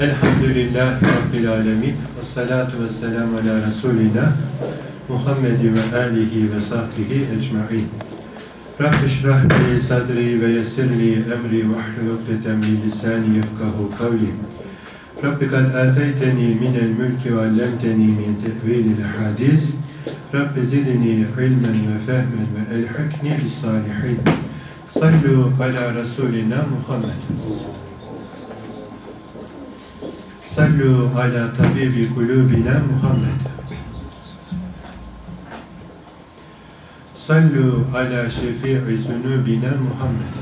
Elhamdülillahi Rabbil alemin. Ve salatu ve selamu ala Resulina Muhammedi ve alihi ve sahbihi ecma'in. Rabbi şrah li sadri ve yessirli emri ve ahlul ukdeten min lisani yefkahu kavli. Rabbi kad ateyteni minel mülki ve allemteni min tevilil hadis. Rabbi zidni ilmen ve fehmen ve elhakni bis salihin. Sallu ala Resulina Muhammed. Sallu ala tabibi kulubina Muhammed. Sallu ala şefii zunubina Muhammed.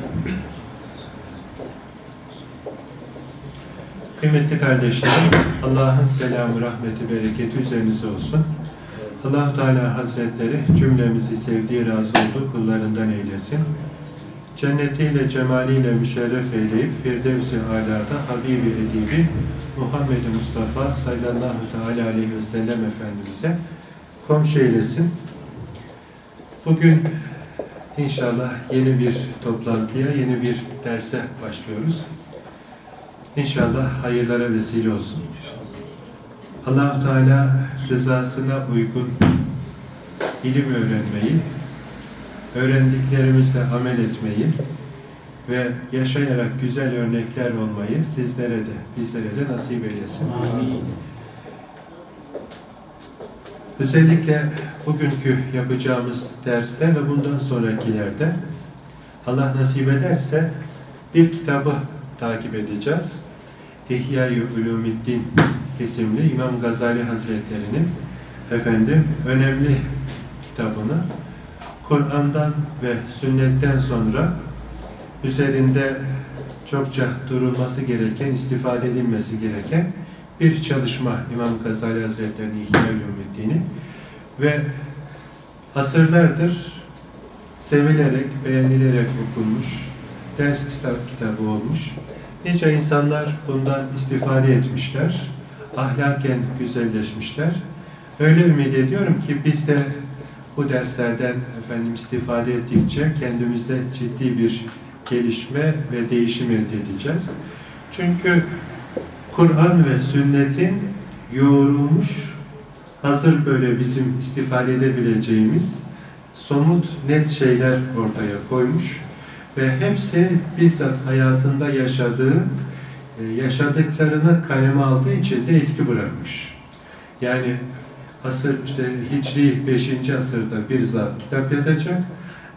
Kıymetli kardeşlerim, Allah'ın selamı, rahmeti, bereketi üzerinize olsun. allah Teala Hazretleri cümlemizi sevdiği, razı olduğu kullarından eylesin. Cennetiyle, cemaliyle müşerref eyleyip Firdevs-i Alâ'da Habibi Edibi Muhammed Mustafa sallallahu teala aleyhi ve sellem Efendimiz'e komşu eylesin. Bugün inşallah yeni bir toplantıya, yeni bir derse başlıyoruz. İnşallah hayırlara vesile olsun. allah Teala rızasına uygun ilim öğrenmeyi, öğrendiklerimizle amel etmeyi ve yaşayarak güzel örnekler olmayı sizlere de, bizlere de nasip eylesin. Amin. Özellikle bugünkü yapacağımız derste ve bundan sonrakilerde Allah nasip ederse bir kitabı takip edeceğiz. İhya-i Ulumiddin isimli İmam Gazali Hazretleri'nin efendim önemli kitabını Kur'an'dan ve sünnetten sonra üzerinde çokça durulması gereken, istifade edilmesi gereken bir çalışma İmam Gazali Hazretleri'nin İhya Ulumiddin'i ve asırlardır sevilerek, beğenilerek okunmuş, ders kitabı olmuş. Nice insanlar bundan istifade etmişler, ahlaken güzelleşmişler. Öyle ümit ediyorum ki biz de bu derslerden efendim istifade ettikçe kendimizde ciddi bir gelişme ve değişim elde edeceğiz. Çünkü Kur'an ve sünnetin yoğrulmuş, hazır böyle bizim istifade edebileceğimiz somut, net şeyler ortaya koymuş ve hepsi bizzat hayatında yaşadığı, yaşadıklarını kaleme aldığı için de etki bırakmış. Yani asır işte Hicri 5. asırda bir zat kitap yazacak.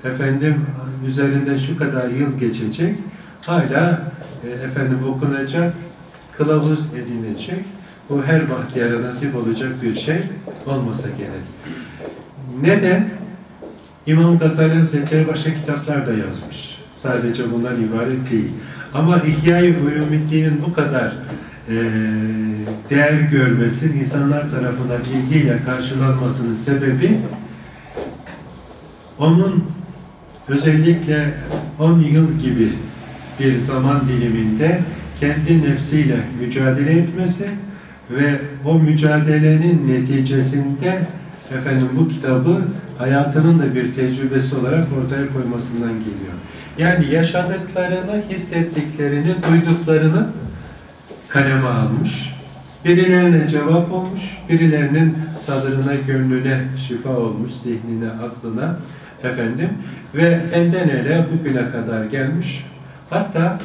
Efendim üzerinde şu kadar yıl geçecek. Hala e, efendim okunacak, kılavuz edinecek. Bu her bahtiyara nasip olacak bir şey olmasa gerek. Neden? İmam Gazali Hazretleri başka kitaplar da yazmış. Sadece bundan ibaret değil. Ama İhya-i Ulumiddin'in bu kadar e, değer görmesi, insanlar tarafından ilgiyle karşılanmasının sebebi onun özellikle 10 yıl gibi bir zaman diliminde kendi nefsiyle mücadele etmesi ve o mücadelenin neticesinde efendim bu kitabı hayatının da bir tecrübesi olarak ortaya koymasından geliyor. Yani yaşadıklarını, hissettiklerini, duyduklarını kaleme almış. Birilerine cevap olmuş, birilerinin sadrına, gönlüne şifa olmuş, zihnine, aklına efendim ve elden ele bugüne kadar gelmiş. Hatta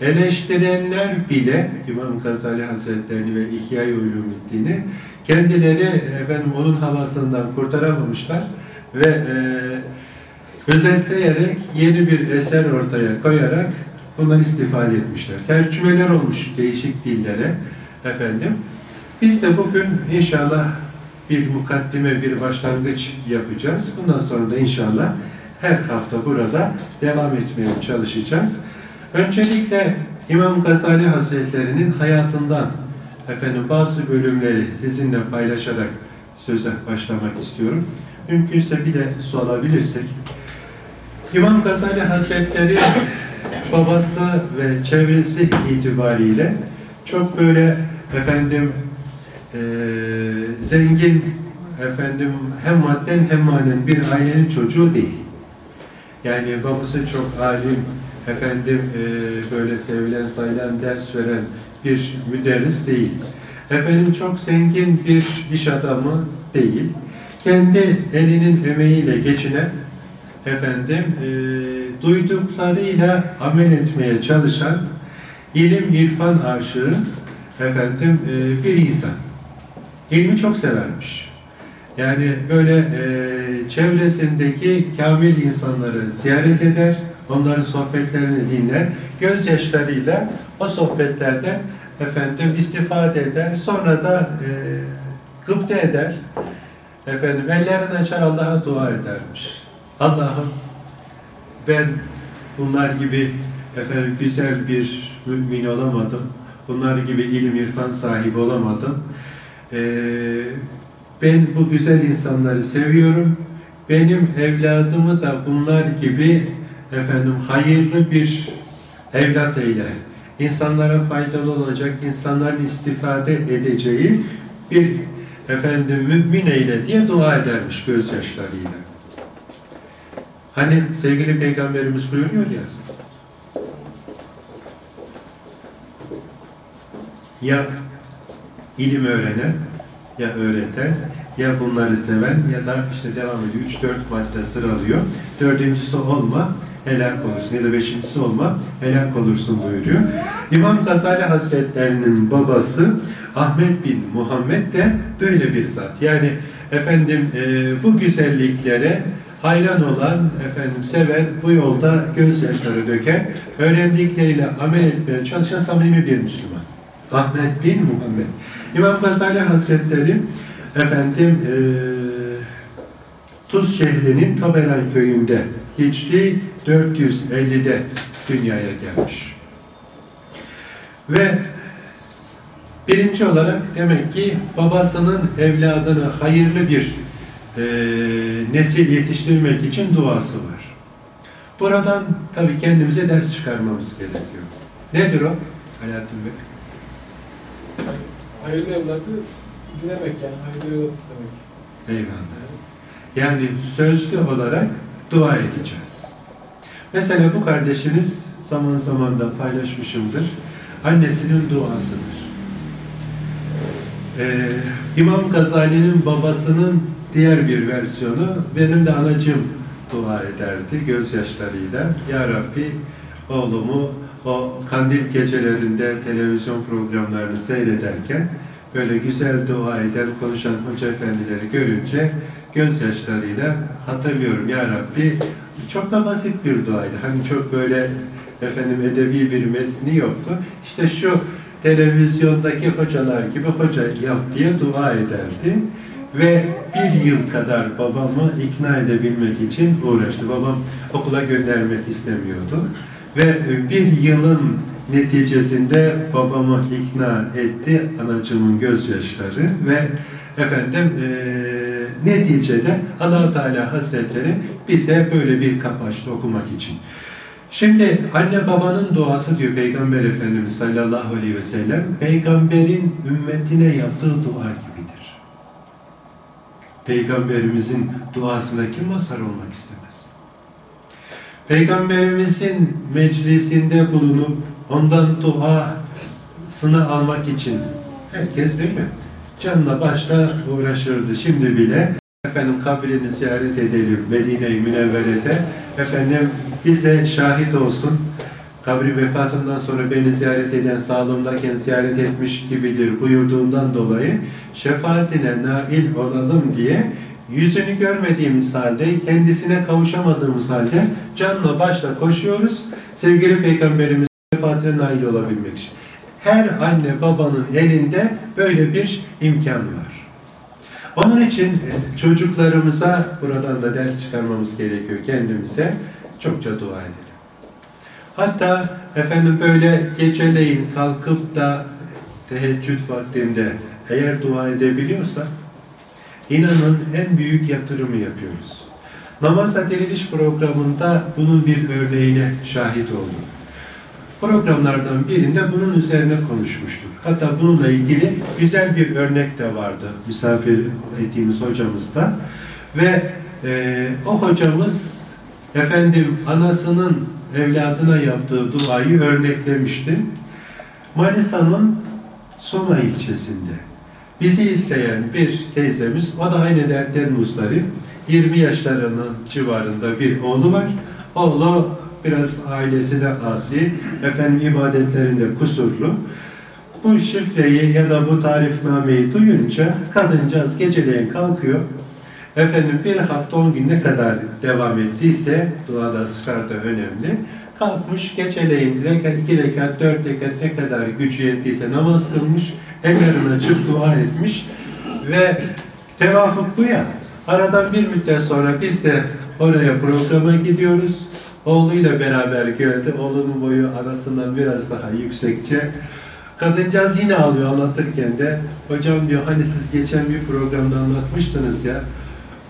eleştirenler bile İmam Gazali Hazretlerini ve İhya-i Ulumiddin'i kendileri efendim onun havasından kurtaramamışlar ve e, özetleyerek yeni bir eser ortaya koyarak bundan istifade etmişler. Tercümeler olmuş değişik dillere efendim. Biz de bugün inşallah bir mukaddime, bir başlangıç yapacağız. Bundan sonra da inşallah her hafta burada devam etmeye çalışacağız. Öncelikle İmam Gazali Hazretleri'nin hayatından efendim bazı bölümleri sizinle paylaşarak söze başlamak istiyorum. Mümkünse su alabilirsek. İmam Gazali Hazretleri babası ve çevresi itibariyle çok böyle efendim e, zengin efendim hem madden hem manen bir ailenin çocuğu değil. Yani babası çok alim efendim e, böyle sevilen sayılan ders veren bir müderris değil. Efendim çok zengin bir iş adamı değil. Kendi elinin emeğiyle geçinen efendim e, duyduklarıyla amel etmeye çalışan ilim irfan aşığı efendim e, bir insan. İlmi çok severmiş. Yani böyle e, çevresindeki kamil insanları ziyaret eder, onların sohbetlerini dinler, gözyaşlarıyla o sohbetlerden efendim istifade eder, sonra da e, gıpta eder, efendim ellerini açar Allah'a dua edermiş. Allah'ım ben bunlar gibi efendim güzel bir mümin olamadım, bunlar gibi ilim irfan sahibi olamadım. Ee, ben bu güzel insanları seviyorum. Benim evladımı da bunlar gibi efendim hayırlı bir evlat eyle. İnsanlara faydalı olacak, insanların istifade edeceği bir efendim mümin eyle diye dua edermiş gözyaşlarıyla. Hani sevgili peygamberimiz buyuruyor ya ya ilim öğrenen ya öğreten ya bunları seven ya da işte devam ediyor. Üç dört madde sıralıyor. Dördüncüsü olma helak olursun ya da beşincisi olma helak olursun buyuruyor. İmam Gazali Hazretlerinin babası Ahmet bin Muhammed de böyle bir zat. Yani efendim e, bu güzelliklere hayran olan, efendim seven, bu yolda gözyaşları döken, öğrendikleriyle amel etmeye çalışan samimi bir Müslüman. Ahmet bin Muhammed. İmam Gazali Hazretleri efendim e, Tuz şehrinin Taberan köyünde Hicri 450'de dünyaya gelmiş. Ve birinci olarak demek ki babasının evladına hayırlı bir e, nesil yetiştirmek için duası var. Buradan tabii kendimize ders çıkarmamız gerekiyor. Nedir o Hayatım Bey? Hayırlı evlatı dilemek yani hayırlı evlat istemek. Eyvallah. Yani sözlü olarak dua edeceğiz. Mesela bu kardeşiniz zaman zaman da paylaşmışımdır. Annesinin duasıdır. Ee, İmam Gazali'nin babasının diğer bir versiyonu benim de anacım dua ederdi gözyaşlarıyla. Ya Rabbi oğlumu o kandil gecelerinde televizyon programlarını seyrederken böyle güzel dua eden, konuşan hoca efendileri görünce gözyaşlarıyla hatırlıyorum Ya Rabbi çok da basit bir duaydı. Hani çok böyle efendim edebi bir metni yoktu. İşte şu televizyondaki hocalar gibi hoca yap diye dua ederdi. Ve bir yıl kadar babamı ikna edebilmek için uğraştı. Babam okula göndermek istemiyordu. Ve bir yılın neticesinde babamı ikna etti anacımın gözyaşları ve efendim e, neticede allah Teala Hazretleri bize böyle bir kapı açtı okumak için. Şimdi anne babanın duası diyor Peygamber Efendimiz sallallahu aleyhi ve sellem peygamberin ümmetine yaptığı dua gibidir. Peygamberimizin duasına kim mazhar olmak istemez? Peygamberimizin meclisinde bulunup ondan duasını almak için herkes değil mi? Canla başla uğraşırdı. Şimdi bile efendim kabrini ziyaret edelim Medine-i Münevvere'de. Efendim bize şahit olsun. Kabri vefatımdan sonra beni ziyaret eden sağlığımdayken ziyaret etmiş gibidir buyurduğundan dolayı şefaatine nail olalım diye yüzünü görmediğimiz halde, kendisine kavuşamadığımız halde canla başla koşuyoruz. Sevgili Peygamberimiz şefaatine nail olabilmek için. Her anne babanın elinde böyle bir imkan var. Onun için çocuklarımıza buradan da ders çıkarmamız gerekiyor kendimize. Çokça dua edelim. Hatta efendim böyle geceleyin kalkıp da teheccüd vaktinde eğer dua edebiliyorsak inanın en büyük yatırımı yapıyoruz. Namaza diriliş programında bunun bir örneğine şahit oldum. Programlardan birinde bunun üzerine konuşmuştuk. Hatta bununla ilgili güzel bir örnek de vardı misafir ettiğimiz hocamızda. Ve e, o hocamız efendim anasının evladına yaptığı duayı örneklemişti. Manisa'nın Soma ilçesinde. Bizi isteyen bir teyzemiz, o da aynı dertten muzdarip. 20 yaşlarının civarında bir oğlu var. Oğlu biraz ailesine asi, efendim ibadetlerinde kusurlu. Bu şifreyi ya da bu tarifnameyi duyunca kadıncağız geceleyin kalkıyor. Efendim bir hafta on gün ne kadar devam ettiyse duada ısrar da önemli. Kalkmış geceleyin iki rekat, dört rekat ne kadar gücü yettiyse namaz kılmış, ellerini açıp dua etmiş ve tevafuk bu ya. Aradan bir müddet sonra biz de oraya programa gidiyoruz. Oğluyla beraber geldi. Oğlunun boyu arasından biraz daha yüksekçe. Kadıncağız yine alıyor anlatırken de hocam diyor hani siz geçen bir programda anlatmıştınız ya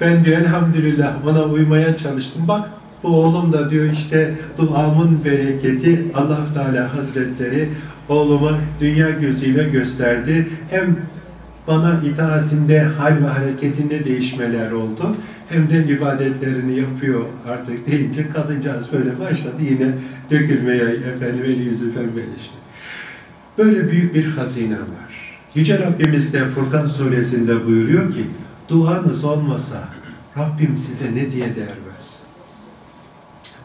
ben diyor elhamdülillah ona uymaya çalıştım. Bak bu oğlum da diyor işte duamın bereketi Allah Teala Hazretleri oğluma dünya gözüyle gösterdi. Hem bana itaatinde, hal ve hareketinde değişmeler oldu. Hem de ibadetlerini yapıyor artık deyince kadıncağız böyle başladı yine dökülmeye efendim eli yüzü pembeleşti. Böyle büyük bir hazine var. Yüce Rabbimiz de Furkan suresinde buyuruyor ki duanız olmasa Rabbim size ne diye değer versin?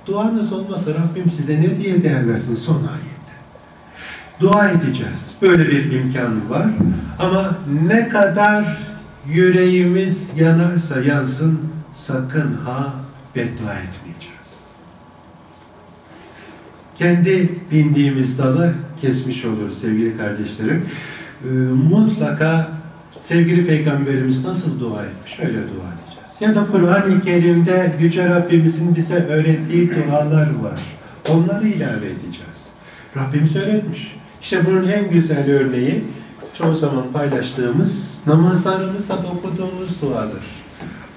Duanız olmasa Rabbim size ne diye değer versin son ayette. Dua edeceğiz. Böyle bir imkan var. Ama ne kadar yüreğimiz yanarsa yansın sakın ha beddua etmeyeceğiz. Kendi bindiğimiz dalı kesmiş oluruz sevgili kardeşlerim. Ee, mutlaka sevgili Peygamberimiz nasıl dua etmiş? Öyle dua edeceğiz. Ya da Kur'an-ı Kerim'de Yüce Rabbimizin bize öğrettiği dualar var. Onları ilave edeceğiz. Rabbimiz öğretmiş. İşte bunun en güzel örneği çoğu zaman paylaştığımız namazlarımızda okuduğumuz duadır.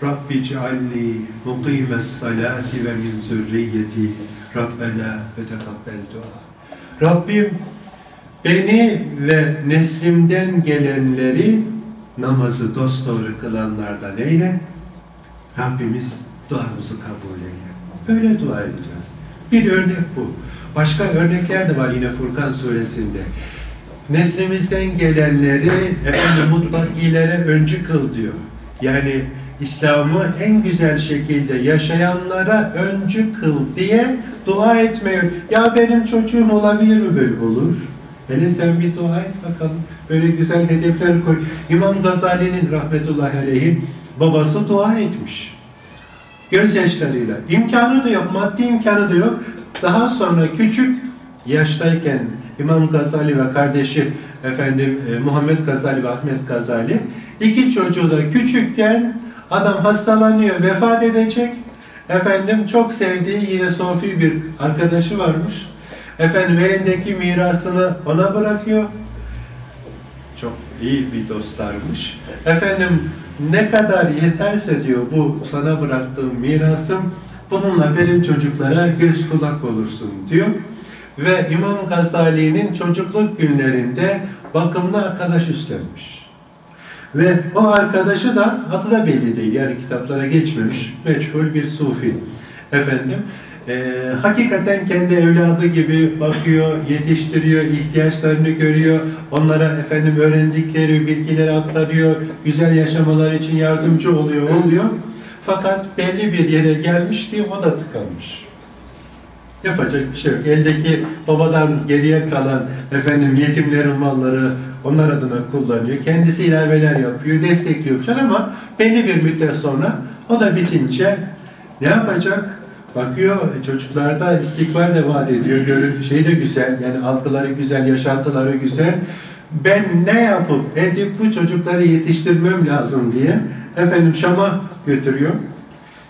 Rabbi cealli mukimes salati ve min zürriyeti Rabbena ve tekabbel dua. Rabbim beni ve neslimden gelenleri namazı dosdoğru kılanlardan eyle. Rabbimiz duamızı kabul eyle. Böyle dua edeceğiz. Bir örnek bu. Başka örnekler de var yine Furkan suresinde. Neslimizden gelenleri efendim muttakilere öncü kıl diyor. Yani İslam'ı en güzel şekilde yaşayanlara öncü kıl diye dua etmiyor. Ya benim çocuğum olabilir mi böyle olur? Hele sen bir dua et bakalım. Böyle güzel hedefler koy. İmam Gazali'nin rahmetullahi aleyhi babası dua etmiş. Gözyaşlarıyla. İmkanı da yok, maddi imkanı da yok. Daha sonra küçük yaştayken İmam Gazali ve kardeşi efendim e, Muhammed Gazali ve Ahmet Gazali iki çocuğu da küçükken adam hastalanıyor, vefat edecek. Efendim çok sevdiği yine Sofi bir arkadaşı varmış. Efendim elindeki mirasını ona bırakıyor. Çok iyi bir dostlarmış. Efendim ne kadar yeterse diyor bu sana bıraktığım mirasım bununla benim çocuklara göz kulak olursun diyor. Ve İmam Gazali'nin çocukluk günlerinde bakımlı arkadaş üstlenmiş. Ve o arkadaşı da adı da belli değil. Yani kitaplara geçmemiş. Meçhul bir sufi. Efendim. e, hakikaten kendi evladı gibi bakıyor, yetiştiriyor, ihtiyaçlarını görüyor. Onlara efendim öğrendikleri bilgileri aktarıyor. Güzel yaşamalar için yardımcı oluyor, oluyor. Fakat belli bir yere gelmiş diye o da tıkanmış. Yapacak bir şey yok. Eldeki babadan geriye kalan efendim yetimlerin malları onlar adına kullanıyor. Kendisi ilaveler yapıyor, destekliyor falan ama belli bir müddet sonra o da bitince ne yapacak? Bakıyor e, çocuklarda istikbal de vaat ediyor. Görün şey de güzel. Yani algıları güzel, yaşantıları güzel. Ben ne yapıp edip bu çocukları yetiştirmem lazım diye efendim Şam'a götürüyor.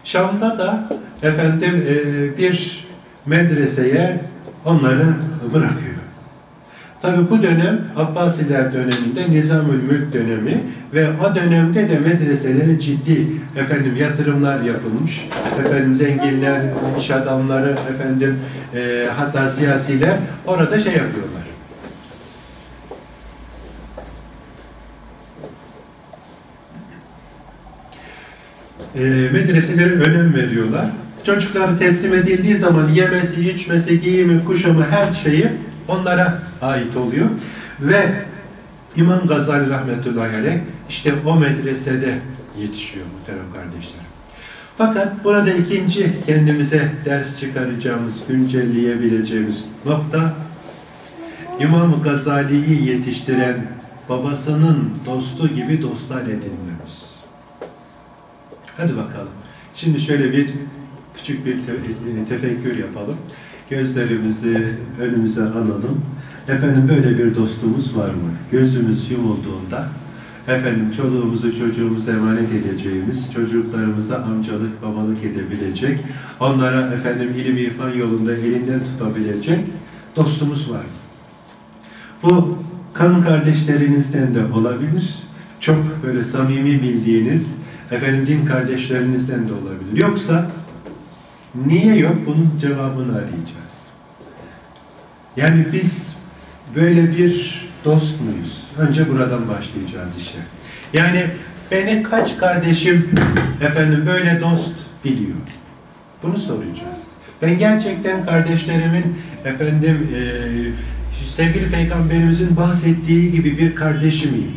Şam'da da efendim e, bir medreseye onları bırakıyor. Tabi bu dönem Abbasiler döneminde Nizamül Mülk dönemi ve o dönemde de medreselere ciddi efendim yatırımlar yapılmış. Efendim zenginler, iş adamları, efendim e, hatta siyasiler orada şey yapıyorlar. E, medreselere önem veriyorlar. çocukları teslim edildiği zaman yemesi, içmesi, giyimi, kuşamı her şeyi onlara ait oluyor. Ve İmam Gazali rahmetullahi aleyh işte o medresede yetişiyor muhterem kardeşlerim. Fakat burada ikinci kendimize ders çıkaracağımız, güncelleyebileceğimiz nokta İmam Gazali'yi yetiştiren babasının dostu gibi dostlar edinmemiz. Hadi bakalım. Şimdi şöyle bir küçük bir te- tefekkür yapalım. Gözlerimizi önümüze alalım. Efendim böyle bir dostumuz var mı? Gözümüz yumulduğunda efendim çoluğumuzu çocuğumuzu emanet edeceğimiz, çocuklarımıza amcalık, babalık edebilecek, onlara efendim ilim irfan yolunda elinden tutabilecek dostumuz var. Bu kan kardeşlerinizden de olabilir. Çok böyle samimi bildiğiniz efendim din kardeşlerinizden de olabilir. Yoksa niye yok bunun cevabını arayacağız. Yani biz böyle bir dost muyuz? Önce buradan başlayacağız işe. Yani beni kaç kardeşim efendim böyle dost biliyor? Bunu soracağız. Ben gerçekten kardeşlerimin efendim eee sevgili peygamberimizin bahsettiği gibi bir kardeşi miyim?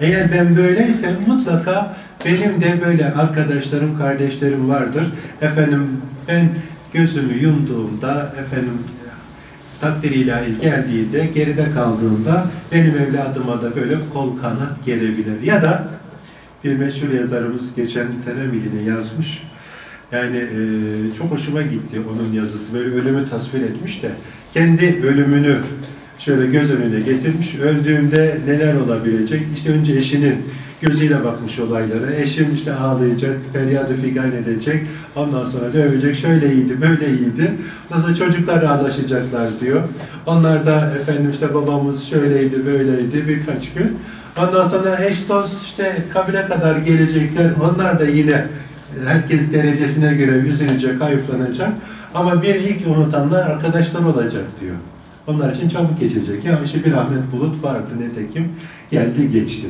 Eğer ben böyleysem mutlaka benim de böyle arkadaşlarım, kardeşlerim vardır. Efendim ben gözümü yumduğumda, efendim takdir ilahi geldiğinde, geride kaldığında benim evladıma da böyle kol kanat gelebilir. Ya da bir meşhur yazarımız geçen sene miydi yazmış. Yani e, çok hoşuma gitti onun yazısı. Böyle ölümü tasvir etmiş de kendi ölümünü şöyle göz önüne getirmiş. Öldüğümde neler olabilecek? İşte önce eşinin gözüyle bakmış olaylara. Eşim işte ağlayacak, feryadı figan edecek. Ondan sonra dövecek. Şöyle iyiydi, böyle iyiydi. Ondan sonra çocuklar ağlaşacaklar diyor. Onlar da efendim işte babamız şöyleydi, böyleydi birkaç gün. Ondan sonra eş dost işte kabile kadar gelecekler. Onlar da yine herkes derecesine göre üzülecek, hayıflanacak. Ama bir ilk unutanlar arkadaşlar olacak diyor. Onlar için çabuk geçecek. Ya işte bir Ahmet Bulut vardı netekim. Geldi geçti.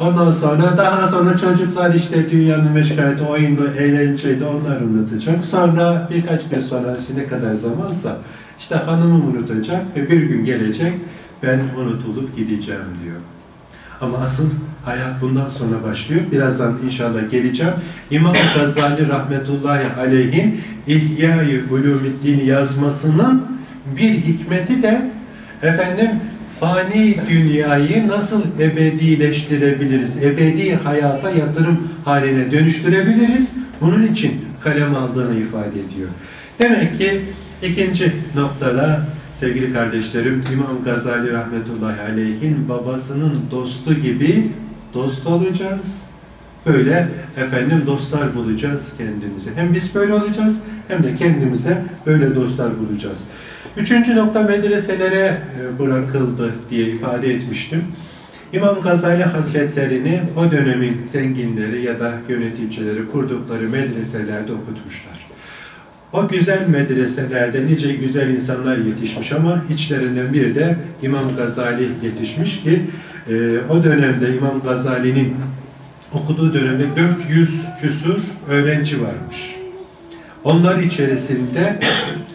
Ondan sonra daha sonra çocuklar işte dünyanın meşgaleti, oyundu, eğlenceydi onlar unutacak. Sonra birkaç gün sonra ne kadar zamansa işte hanımı unutacak ve bir gün gelecek ben unutulup gideceğim diyor. Ama asıl hayat bundan sonra başlıyor. Birazdan inşallah geleceğim. İmam Gazali rahmetullahi aleyhin İhya-i Ulumiddin'i yazmasının bir hikmeti de efendim fani dünyayı nasıl ebedileştirebiliriz? Ebedi hayata yatırım haline dönüştürebiliriz. Bunun için kalem aldığını ifade ediyor. Demek ki ikinci noktada sevgili kardeşlerim İmam Gazali rahmetullahi aleyhin babasının dostu gibi dost olacağız. Böyle efendim dostlar bulacağız kendimize. Hem biz böyle olacağız hem de kendimize öyle dostlar bulacağız. Üçüncü nokta medreselere e, bırakıldı diye ifade etmiştim. İmam Gazali Hazretlerini o dönemin zenginleri ya da yöneticileri kurdukları medreselerde okutmuşlar. O güzel medreselerde nice güzel insanlar yetişmiş ama içlerinden biri de İmam Gazali yetişmiş ki e, o dönemde İmam Gazali'nin okuduğu dönemde 400 küsur öğrenci varmış. Onlar içerisinde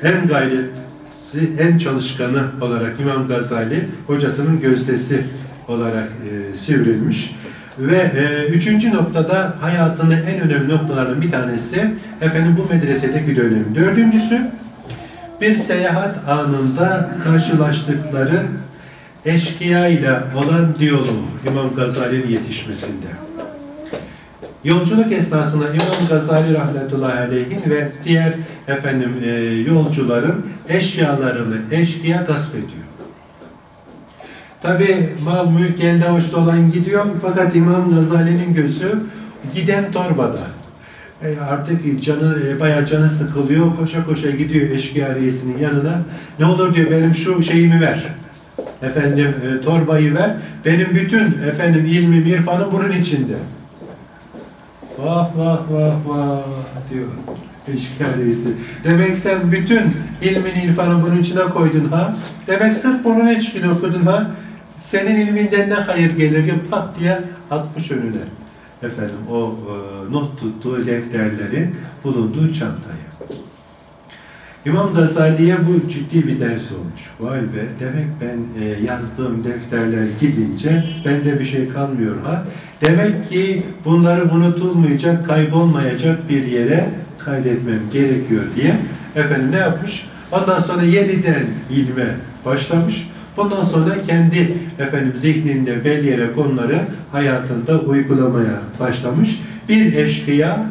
en gayretli, en çalışkanı olarak İmam Gazali hocasının gözdesi olarak e, sivrilmiş. Ve e, üçüncü noktada hayatının en önemli noktalarından bir tanesi efendim bu medresedeki dönem. Dördüncüsü bir seyahat anında karşılaştıkları eşkıya ile olan diyaloğu İmam Gazali'nin yetişmesinde. Yolculuk esnasında İmam Gazali rahmetullahi aleyhin ve diğer efendim e, yolcuların eşyalarını eşkıya gasp ediyor. Tabi mal mülk elde hoş olan gidiyor fakat İmam Gazali'nin gözü giden torbada. E, artık canı e, bayağı canı sıkılıyor. Koşa koşa gidiyor eşkıya reisinin yanına. Ne olur diyor benim şu şeyimi ver. Efendim e, torbayı ver. Benim bütün efendim ilmim, irfanım bunun içinde. Vah vah vah vah diyor eşkıya. Demek sen bütün ilmin irfanı bunun içine koydun ha? Demek sırf bunun için okudun ha? Senin ilminden ne hayır gelir ya pat diye atmış önüne. efendim o e, not tuttuğu defterlerin bulunduğu çantayı. İmam Gazali'ye bu ciddi bir ders olmuş. Vay be demek ben e, yazdığım defterler gidince bende bir şey kalmıyor ha. Demek ki bunları unutulmayacak, kaybolmayacak bir yere kaydetmem gerekiyor diye efendim ne yapmış? Ondan sonra yeniden ilme başlamış. Bundan sonra kendi efendim zihninde belirleyerek onları hayatında uygulamaya başlamış. Bir eşkıya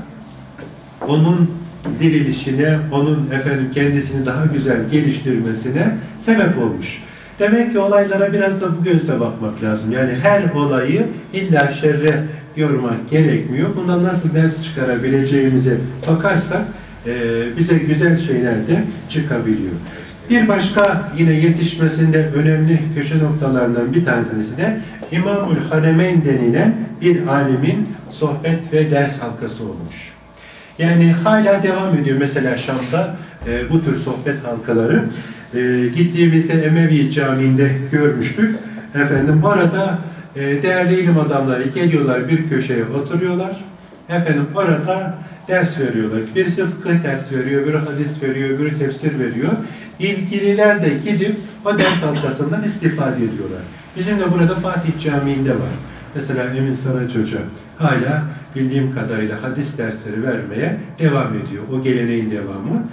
onun dirilişine, onun efendim kendisini daha güzel geliştirmesine sebep olmuş. Demek ki olaylara biraz da bu gözle bakmak lazım. Yani her olayı illa şerre yormak gerekmiyor. Bundan nasıl ders çıkarabileceğimize bakarsak e, bize güzel şeyler de çıkabiliyor. Bir başka yine yetişmesinde önemli köşe noktalarından bir tanesi de İmamül Haremeyn denilen bir alimin sohbet ve ders halkası olmuş. Yani hala devam ediyor mesela Şam'da e, bu tür sohbet halkaları. E, gittiğimizde Emevi Camii'nde görmüştük. Efendim orada e, değerli ilim adamları geliyorlar bir köşeye oturuyorlar. Efendim orada ders veriyorlar. Birisi fıkıh ders veriyor, biri hadis veriyor, biri tefsir veriyor. İlgililer de gidip o ders halkasından istifade ediyorlar. Bizim de burada Fatih Camii'nde var. Mesela Emin Saraç Hoca hala bildiğim kadarıyla hadis dersleri vermeye devam ediyor. O geleneğin devamı.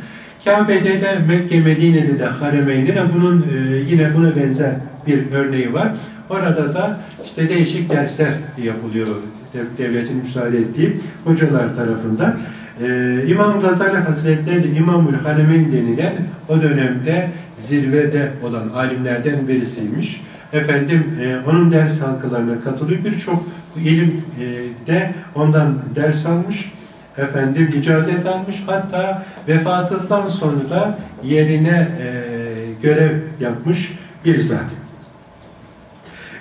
Kabe'de de Mekke, Medine'de de Haremeyn'de de bunun e, yine buna benzer bir örneği var. Orada da işte değişik dersler yapılıyor devletin müsaade ettiği hocalar tarafından. Ee, İmam Gazali Hazretleri de İmamül Haremeyn denilen o dönemde zirvede olan alimlerden birisiymiş. Efendim e, onun ders halkalarına katılıyor. Birçok ilim e, ondan ders almış. Efendim icazet almış. Hatta vefatından sonra yerine e, görev yapmış bir zat.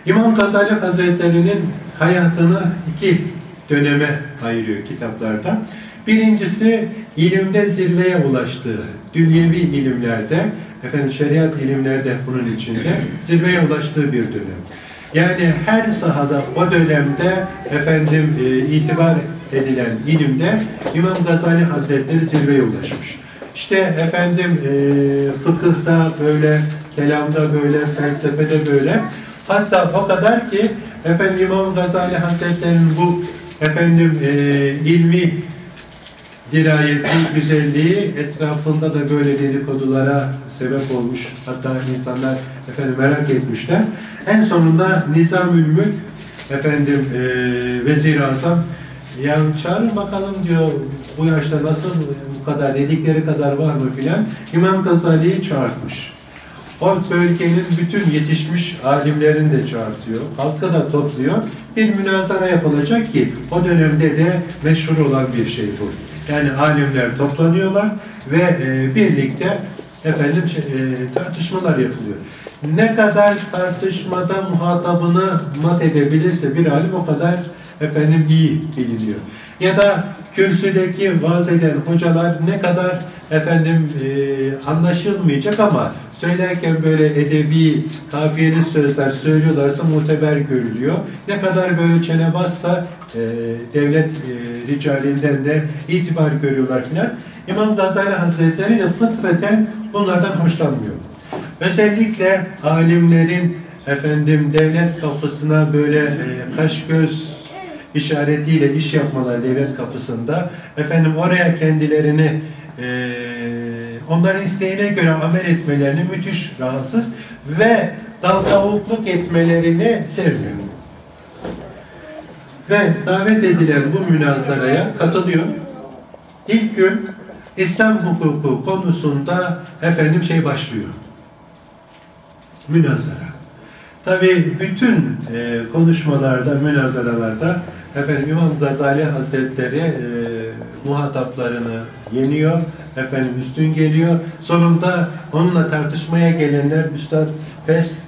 İmam Gazali Hazretleri'nin hayatını iki döneme ayırıyor kitaplarda. Birincisi ilimde zirveye ulaştığı, dünyevi ilimlerde, efendim şeriat ilimlerde bunun içinde zirveye ulaştığı bir dönem. Yani her sahada o dönemde efendim e, itibar edilen ilimde İmam Gazali Hazretleri zirveye ulaşmış. İşte efendim e, fıkıhta böyle, kelamda böyle, felsefede böyle. Hatta o kadar ki efendim İmam Gazali Hazretleri'nin bu efendim e, ilmi dirayeti, güzelliği etrafında da böyle dedikodulara sebep olmuş. Hatta insanlar efendim merak etmişler. En sonunda Nizamül Mülk efendim e, Vezir-i Azam ya çağırın bakalım diyor bu yaşta nasıl bu kadar dedikleri kadar var mı filan. İmam Gazali'yi çağırtmış. O bölgenin bütün yetişmiş alimlerini de çağırtıyor. Halkı da topluyor. Bir münazara yapılacak ki o dönemde de meşhur olan bir şey bu. Yani alimler toplanıyorlar ve e, birlikte efendim şey, e, tartışmalar yapılıyor. Ne kadar tartışmada muhatabını mat edebilirse bir alim o kadar efendim iyi biliniyor. Ya da kürsüdeki vaaz eden hocalar ne kadar efendim e, anlaşılmayacak ama söylerken böyle edebi, kafiyeli sözler söylüyorlarsa muteber görülüyor. Ne kadar böyle çene bassa e, devlet e, ricalinden de itibar görüyorlar filan. İmam Gazali Hazretleri de fıtraten bunlardan hoşlanmıyor. Özellikle alimlerin efendim devlet kapısına böyle e, kaş göz işaretiyle iş yapmaları devlet kapısında efendim oraya kendilerini e, onların isteğine göre amel etmelerini müthiş rahatsız ve dal kavukluk etmelerini sevmiyor. Ve davet edilen bu münazaraya katılıyor. İlk gün İslam hukuku konusunda efendim şey başlıyor. Münazara. Tabi bütün e, konuşmalarda, münazaralarda efendim İmam Gazali Hazretleri e, muhataplarını yeniyor, efendim üstün geliyor. Sonunda onunla tartışmaya gelenler Üstad pes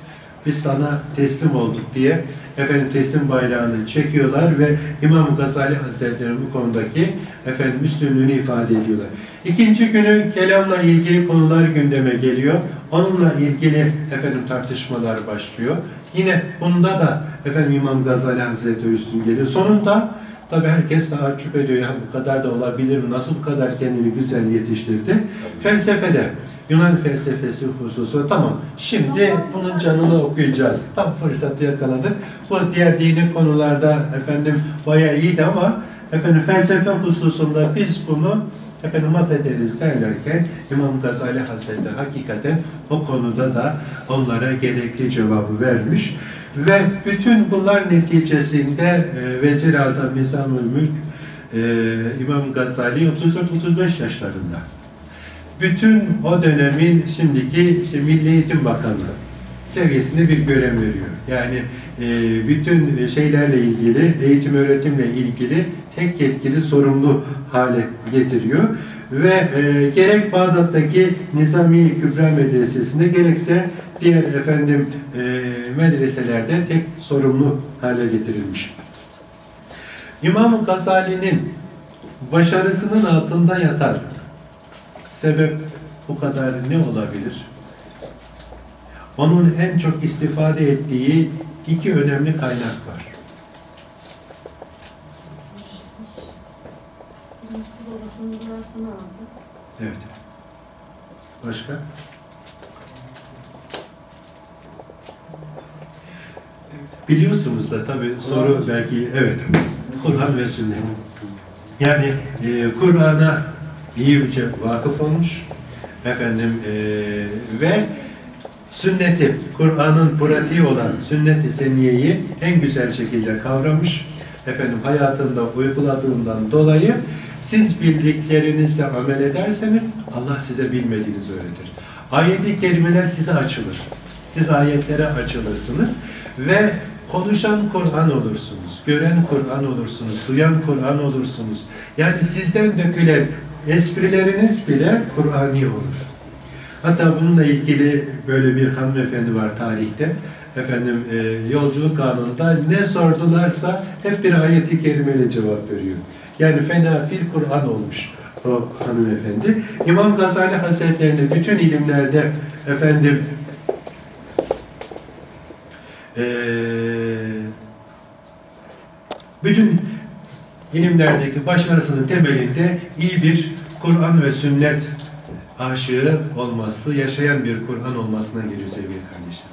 biz sana teslim olduk diye efendim teslim bayrağını çekiyorlar ve İmam Gazali Hazretleri bu konudaki efendim üstünlüğünü ifade ediyorlar. İkinci günü kelamla ilgili konular gündeme geliyor. Onunla ilgili efendim tartışmalar başlıyor. Yine bunda da efendim İmam Gazali Hazretleri üstün geliyor. Sonunda Tabi herkes taaccüp ediyor. Ya bu kadar da olabilir mi? Nasıl bu kadar kendini güzel yetiştirdi? Felsefede, Yunan felsefesi hususu tamam. Şimdi bunun canını okuyacağız. Tam fırsatı yakaladık. Bu diğer dini konularda efendim bayağı iyiydi ama efendim felsefe hususunda biz bunu efendim mat ederiz derlerken İmam Gazali Hazretleri hakikaten o konuda da onlara gerekli cevabı vermiş. Ve bütün bunlar neticesinde e, Vezir-i Azam Nizamül Mülk e, İmam Gazali 34-35 yaşlarında. Bütün o dönemin şimdiki işte Milli Eğitim Bakanı seviyesinde bir görev veriyor. Yani e, bütün şeylerle ilgili, eğitim öğretimle ilgili tek yetkili sorumlu hale getiriyor. Ve e, gerek Bağdat'taki Nizami Kübra Medresesi'nde gerekse diğer efendim e, medreselerde tek sorumlu hale getirilmiş. İmam Gazali'nin başarısının altında yatan sebep bu kadar ne olabilir? Onun en çok istifade ettiği iki önemli kaynak var. Birincisi babasının duasını aldı. Evet. Başka? Biliyorsunuz da tabii soru belki evet. Kur'an ve sünnet. Yani e, Kur'an'a iyice vakıf olmuş. Efendim e, ve sünneti, Kur'an'ın pratiği olan sünnet-i seniyeyi en güzel şekilde kavramış. Efendim hayatında uyguladığından dolayı siz bildiklerinizle amel ederseniz Allah size bilmediğinizi öğretir. Ayet-i kerimeler size açılır. Siz ayetlere açılırsınız ve konuşan Kur'an olursunuz, gören Kur'an olursunuz, duyan Kur'an olursunuz. Yani sizden dökülen esprileriniz bile Kur'ani olur. Hatta bununla ilgili böyle bir hanımefendi var tarihte. Efendim e, yolculuk anında ne sordularsa hep bir ayeti kerimeyle cevap veriyor. Yani fena fil Kur'an olmuş o hanımefendi. İmam Gazali Hazretleri'nde bütün ilimlerde efendim eee bütün ilimlerdeki başarısının temelinde iyi bir Kur'an ve sünnet aşığı olması, yaşayan bir Kur'an olmasına geliyor sevgili kardeşler.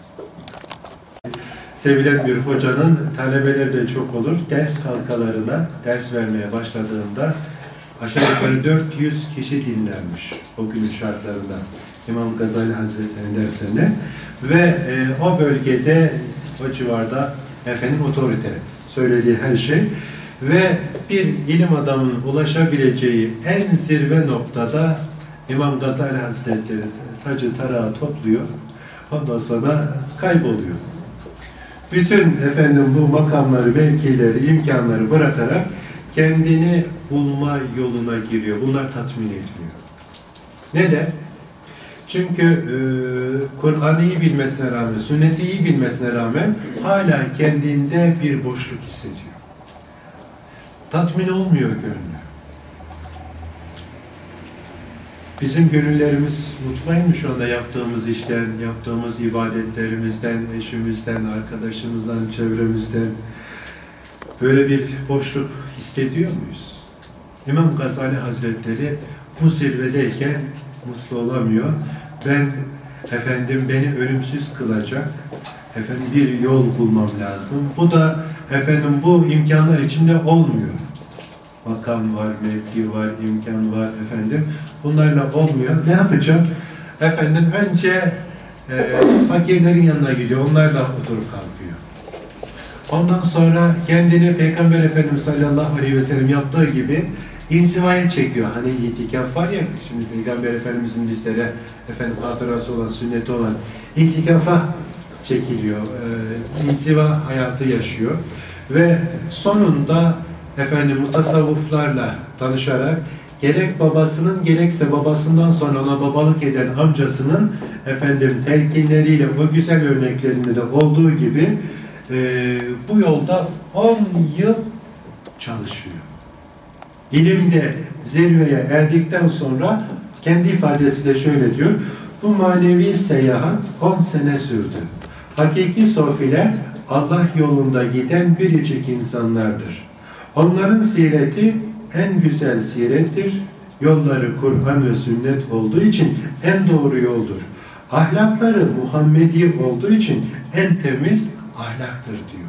Sevilen bir hocanın talebeleri de çok olur. Ders halkalarına ders vermeye başladığında aşağı yukarı 400 kişi dinlenmiş o günün şartlarında İmam Gazali Hazretleri'nin derslerine ve e, o bölgede o civarda efendim otorite söylediği her şey ve bir ilim adamının ulaşabileceği en zirve noktada İmam Gazali Hazretleri tacı tarağı topluyor. Ondan sonra kayboluyor. Bütün efendim bu makamları, mevkileri, imkanları bırakarak kendini bulma yoluna giriyor. Bunlar tatmin etmiyor. Neden? Çünkü e, Kur'an'ı iyi bilmesine rağmen, sünneti iyi bilmesine rağmen hala kendinde bir boşluk hissediyor. Tatmin olmuyor gönlü. Bizim gönüllerimiz mutmain mi şu anda yaptığımız işten, yaptığımız ibadetlerimizden, eşimizden, arkadaşımızdan, çevremizden böyle bir boşluk hissediyor muyuz? İmam Gazali Hazretleri bu zirvedeyken mutlu olamıyor. Ben efendim beni ölümsüz kılacak efendim bir yol bulmam lazım. Bu da efendim bu imkanlar içinde olmuyor. Makam var, mevki var, imkan var efendim. Bunlarla olmuyor. Ne yapacağım? Efendim önce e, fakirlerin yanına gidiyor. Onlarla oturup kalkıyor. Ondan sonra kendini Peygamber Efendimiz sallallahu aleyhi ve sellem yaptığı gibi inzivaya çekiyor. Hani itikaf var ya, şimdi Peygamber Efendimizin bizlere efendim hatırası olan, sünneti olan itikafa çekiliyor. Ee, inziva hayatı yaşıyor. Ve sonunda efendim mutasavvıflarla tanışarak gerek babasının gerekse babasından sonra ona babalık eden amcasının efendim telkinleriyle o güzel örneklerinde de olduğu gibi e, bu yolda 10 yıl çalışıyor. İlimde zirveye erdikten sonra kendi ifadesiyle şöyle diyor. Bu manevi seyahat 10 sene sürdü. Hakiki sofiler Allah yolunda giden biricik insanlardır. Onların sireti en güzel sirettir. Yolları Kur'an ve sünnet olduğu için en doğru yoldur. Ahlakları Muhammedi olduğu için en temiz ahlaktır diyor.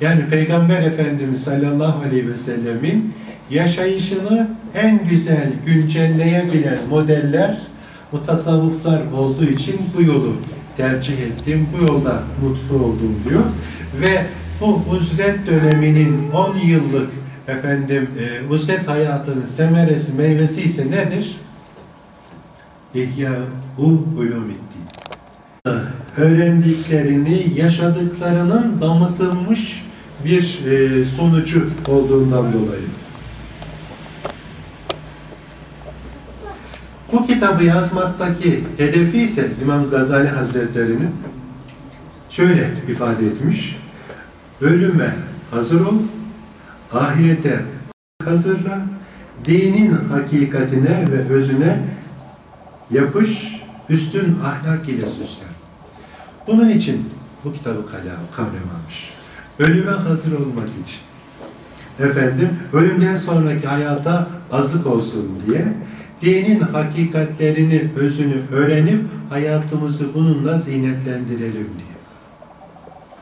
Yani Peygamber Efendimiz sallallahu aleyhi ve sellemin yaşayışını en güzel güncelleyebilen modeller mutasavvıflar olduğu için bu yolu tercih ettim, bu yolda mutlu oldum diyor. Ve bu uzlet döneminin 10 yıllık efendim e, uzlet hayatının semeresi, meyvesi ise nedir? İhya-u ulumiddin. Öğrendiklerini, yaşadıklarının damıtılmış bir e, sonucu olduğundan dolayı. Bu kitabı yazmaktaki hedefi ise İmam Gazali Hazretleri'nin şöyle ifade etmiş. Ölüme hazır ol, ahirete hazırla, dinin hakikatine ve özüne yapış, üstün ahlak ile süslen. Bunun için bu kitabı kalem, almış. Ölüme hazır olmak için. Efendim, ölümden sonraki hayata azık olsun diye dinin hakikatlerini, özünü öğrenip hayatımızı bununla zinetlendirelim diye.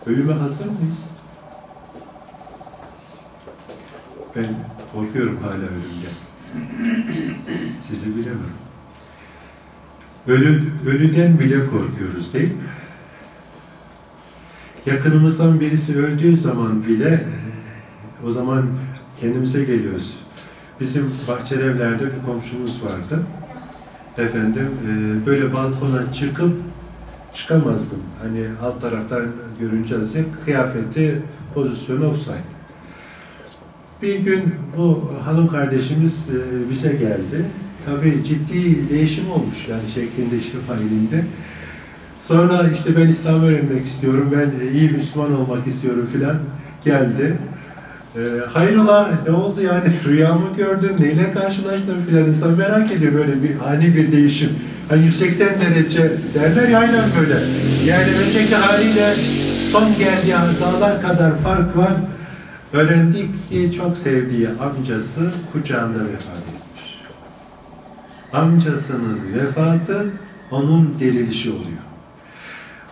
Ölüme hazır mıyız? Ben korkuyorum hala ölümden. Sizi bilemem. Ölü, ölüden bile korkuyoruz değil mi? Yakınımızdan birisi öldüğü zaman bile o zaman kendimize geliyoruz. Bizim Bahçelievler'de bir komşumuz vardı. Efendim e, böyle balkona çıkıp çıkamazdım. Hani alt taraftan görünce kıyafeti, pozisyonu offside. Bir gün bu hanım kardeşimiz e, bize geldi. Tabii ciddi değişim olmuş yani şeklinde, şefalinde. Sonra işte ben İslam öğrenmek istiyorum, ben iyi Müslüman olmak istiyorum filan geldi. E, hayrola ne oldu yani rüya mı gördün, neyle karşılaştın filan insan merak ediyor böyle bir ani bir değişim. Hani 180 derece derler ya aynen böyle. Yani önceki haliyle son geldiği dağlar kadar fark var. Öğrendik ki çok sevdiği amcası kucağında vefat etmiş. Amcasının vefatı onun dirilişi oluyor.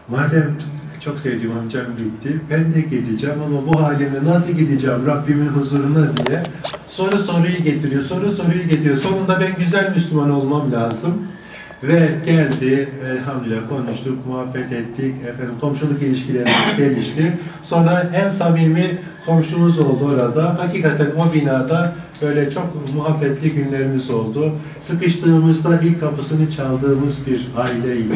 Madem çok sevdiğim amcam gitti, ben de gideceğim ama bu halimle nasıl gideceğim Rabbimin huzuruna diye soru soruyu getiriyor, soru soruyu getiriyor. Sonunda ben güzel Müslüman olmam lazım. Ve geldi, elhamdülillah konuştuk, muhabbet ettik, efendim komşuluk ilişkilerimiz gelişti. Sonra en samimi komşumuz oldu orada. Hakikaten o binada böyle çok muhabbetli günlerimiz oldu. Sıkıştığımızda ilk kapısını çaldığımız bir aileydi.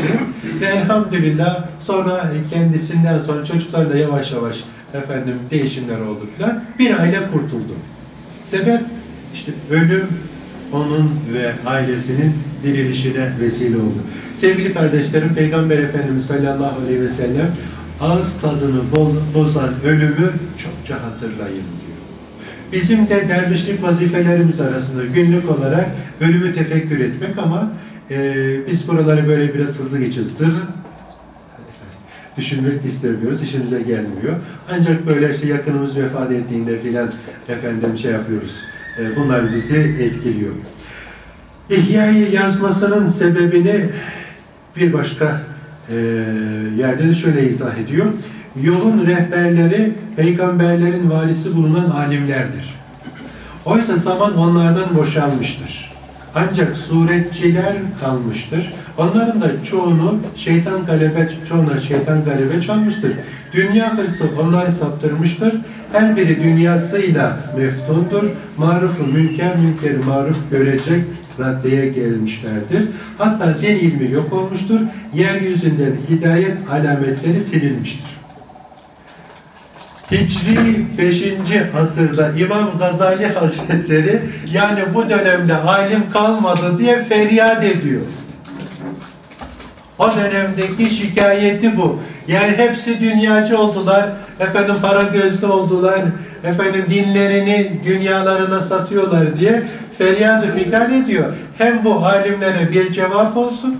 Ve elhamdülillah sonra kendisinden sonra çocuklar da yavaş yavaş efendim değişimler oldu filan. Bir aile kurtuldu. Sebep işte ölüm onun ve ailesinin dirilişine vesile oldu. Sevgili kardeşlerim, Peygamber Efendimiz sallallahu aleyhi ve sellem ağız tadını bozan ölümü çokça hatırlayın diyor. Bizim de dervişlik vazifelerimiz arasında günlük olarak ölümü tefekkür etmek ama e, biz buraları böyle biraz hızlı geçiyoruz. Düşünmek istemiyoruz, işimize gelmiyor. Ancak böyle işte yakınımız vefat ettiğinde filan efendim şey yapıyoruz. E, bunlar bizi etkiliyor. İhya'yı yazmasının sebebini bir başka e, yerde de şöyle izah ediyor. Yolun rehberleri, peygamberlerin valisi bulunan alimlerdir. Oysa zaman onlardan boşalmıştır. Ancak suretçiler kalmıştır. Onların da çoğunu şeytan galebe, çoğuna şeytan galebe çalmıştır. Dünya hırsı onları saptırmıştır. Her biri dünyasıyla meftundur. Marufu münker, münkeri maruf görecek raddeye gelmişlerdir. Hatta din ilmi yok olmuştur. Yeryüzünden hidayet alametleri silinmiştir. Hicri 5. asırda İmam Gazali Hazretleri yani bu dönemde alim kalmadı diye feryat ediyor. O dönemdeki şikayeti bu. Yani hepsi dünyacı oldular, efendim para gözlü oldular, efendim dinlerini dünyalarına satıyorlar diye feryadı figan ediyor. Hem bu alimlere bir cevap olsun,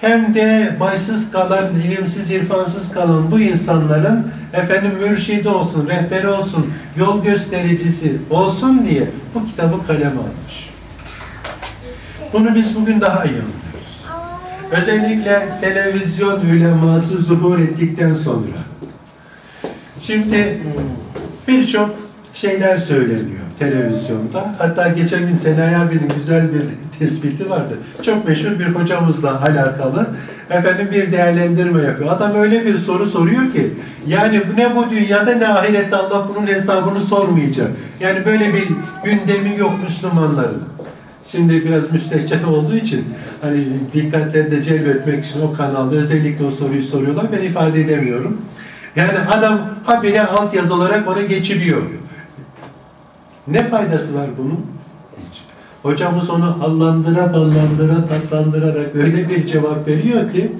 hem de baysız kalan, ilimsiz, irfansız kalan bu insanların efendim mürşidi olsun, rehberi olsun, yol göstericisi olsun diye bu kitabı kaleme almış. Bunu biz bugün daha iyi anlıyoruz. Özellikle televizyon uleması zuhur ettikten sonra. Şimdi birçok şeyler söyleniyor televizyonda. Hatta geçen gün Senay abinin güzel bir tespiti vardı. Çok meşhur bir hocamızla alakalı efendim bir değerlendirme yapıyor. Adam öyle bir soru soruyor ki yani ne bu dünyada ne ahirette Allah bunun hesabını sormayacak. Yani böyle bir gündemi yok Müslümanların. Şimdi biraz müstehcen olduğu için hani dikkatlerini de celbetmek için o kanalda özellikle o soruyu soruyorlar. Ben ifade edemiyorum. Yani adam habire altyazı olarak onu geçiriyor. Ne faydası var bunun? Hocamız onu allandıra ballandıra tatlandırarak öyle bir cevap veriyor ki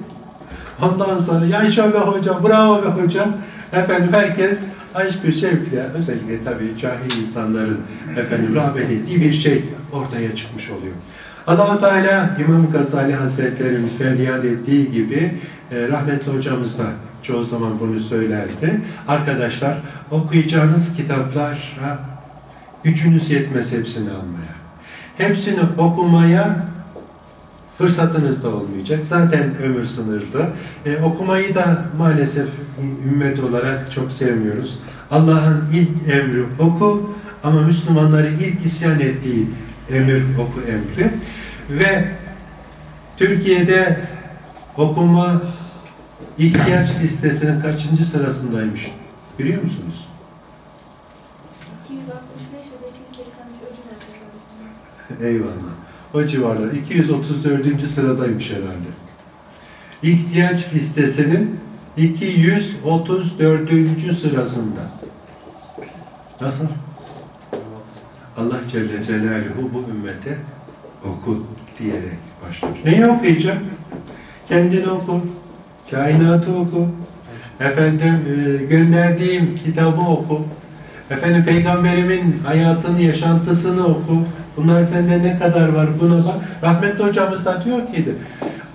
ondan sonra yaşa be hocam, bravo be hocam. Efendim herkes aşk bir şevkle özellikle tabii cahil insanların efendim rağbet ettiği bir şey ortaya çıkmış oluyor. Allahu Teala İmam Gazali Hazretleri'nin feryat ettiği gibi e, rahmetli hocamız da çoğu zaman bunu söylerdi. Arkadaşlar okuyacağınız kitaplara gücünüz yetmez hepsini almaya. Hepsini okumaya fırsatınız da olmayacak. Zaten ömür sınırlı. E, okumayı da maalesef ümmet olarak çok sevmiyoruz. Allah'ın ilk emri oku ama Müslümanların ilk isyan ettiği emir oku emri. Ve Türkiye'de okuma ihtiyaç listesinin kaçıncı sırasındaymış? Biliyor musunuz? 265 ya da 283 öcü verdi arasında. Eyvallah. O civarlar. 234. sıradaymış herhalde. İhtiyaç listesinin 234. sırasında. Nasıl? Allah Celle Celaluhu bu ümmete oku diyerek başlıyor. Neyi okuyacak? Kendini oku, kainatı oku, efendim e, gönderdiğim kitabı oku, efendim peygamberimin hayatını, yaşantısını oku. Bunlar sende ne kadar var buna bak. Rahmetli hocamız da diyor ki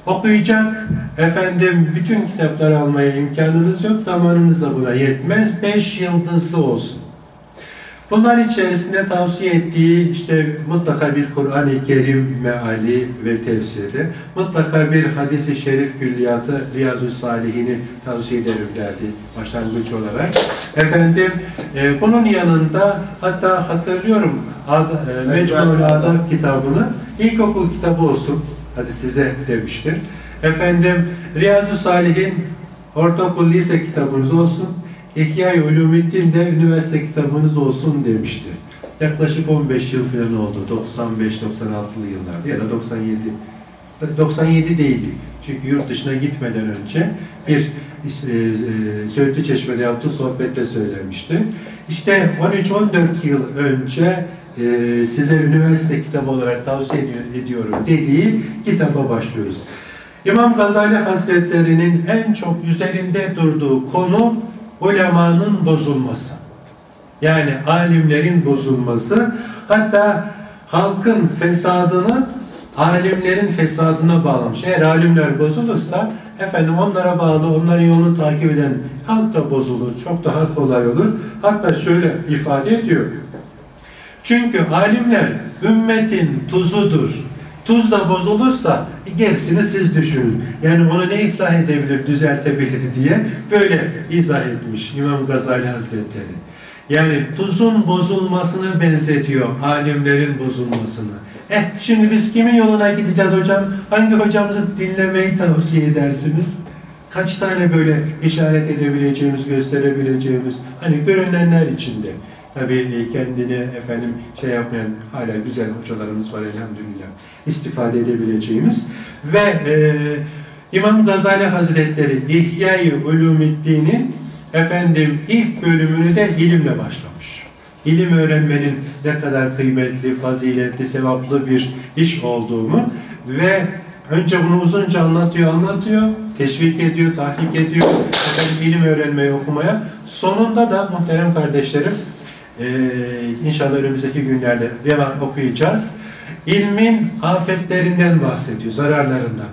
okuyacak efendim bütün kitapları almaya imkanınız yok, zamanınız da buna yetmez. Beş yıldızlı olsun. Bunlar içerisinde tavsiye ettiği işte mutlaka bir Kur'an-ı Kerim meali ve tefsiri, mutlaka bir hadis-i şerif külliyatı Riyazu Salihini tavsiye ederim derdi başlangıç olarak. Efendim e, bunun yanında hatta hatırlıyorum Ad, e, Mecmu'l Adab kitabını ilkokul kitabı olsun hadi size demiştir. Efendim Riyazu Salih'in ortaokul lise kitabınız olsun. İhya-i Ulumuddin de üniversite kitabınız olsun demişti. Yaklaşık 15 yıl falan oldu. 95-96'lı yıllarda ya da 97. 97 değildi. Çünkü yurt dışına gitmeden önce bir e, e, Söğütlü Çeşme'de yaptığı sohbette söylemişti. İşte 13-14 yıl önce e, size üniversite kitabı olarak tavsiye ediyorum dediği kitaba başlıyoruz. İmam Gazali Hazretleri'nin en çok üzerinde durduğu konu ulemanın bozulması. Yani alimlerin bozulması, hatta halkın fesadını alimlerin fesadına bağlamış. Eğer alimler bozulursa efendim onlara bağlı, onların yolunu takip eden halk da bozulur. Çok daha kolay olur. Hatta şöyle ifade ediyor. Çünkü alimler ümmetin tuzudur. Tuz da bozulursa gerisini siz düşünün. Yani onu ne ıslah edebilir, düzeltebilir diye böyle izah etmiş İmam Gazali Hazretleri. Yani tuzun bozulmasını benzetiyor alimlerin bozulmasını. Eh şimdi biz kimin yoluna gideceğiz hocam? Hangi hocamızı dinlemeyi tavsiye edersiniz? Kaç tane böyle işaret edebileceğimiz, gösterebileceğimiz, hani görünenler içinde. Tabii kendini efendim şey yapmayan hala güzel hocalarımız var elhamdülillah. istifade edebileceğimiz. Ve e, İmam Gazali Hazretleri İhya-i Ulumiddin'in efendim ilk bölümünü de ilimle başlamış. İlim öğrenmenin ne kadar kıymetli, faziletli, sevaplı bir iş olduğunu ve önce bunu uzunca anlatıyor, anlatıyor, teşvik ediyor, tahkik ediyor, efendim, ilim öğrenmeyi okumaya. Sonunda da muhterem kardeşlerim, inşallah önümüzdeki günlerde devam okuyacağız. İlmin afetlerinden bahsediyor, zararlarından.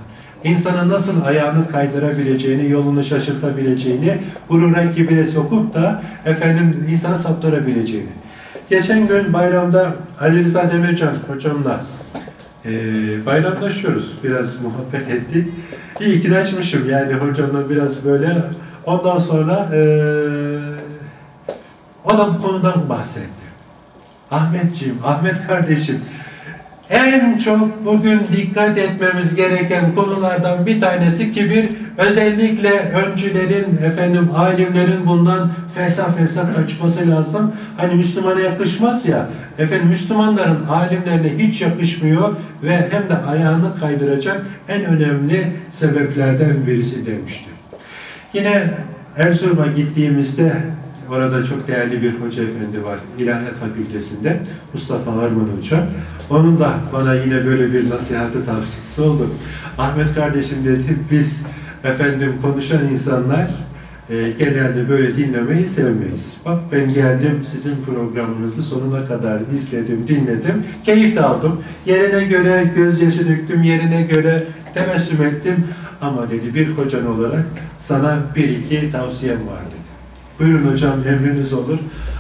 insana nasıl ayağını kaydırabileceğini, yolunu şaşırtabileceğini, gurura kibire sokup da efendim insanı saptırabileceğini. Geçen gün bayramda Ali Rıza Demircan hocamla e, bayramlaşıyoruz. Biraz muhabbet ettik. İyi ki de açmışım yani hocamla biraz böyle. Ondan sonra e, o da bu konudan bahsetti. Ahmetciğim, Ahmet kardeşim, en çok bugün dikkat etmemiz gereken konulardan bir tanesi kibir. Özellikle öncülerin, efendim alimlerin bundan fersah fersah kaçması lazım. Hani Müslümana yakışmaz ya. Efendim Müslümanların alimlerine hiç yakışmıyor ve hem de ayağını kaydıracak en önemli sebeplerden birisi demişti. Yine Erzurum'a gittiğimizde orada çok değerli bir hoca efendi var İlahiyat Fakültesi'nde Mustafa Arman Hoca. Onun da bana yine böyle bir nasihatı tavsiyesi oldu. Ahmet kardeşim dedi biz efendim konuşan insanlar e, genelde böyle dinlemeyi sevmeyiz. Bak ben geldim sizin programınızı sonuna kadar izledim, dinledim, keyif de aldım. Yerine göre gözyaşı döktüm, yerine göre tebessüm ettim. Ama dedi bir hocan olarak sana bir iki tavsiyem var dedi. Buyurun hocam emriniz olur.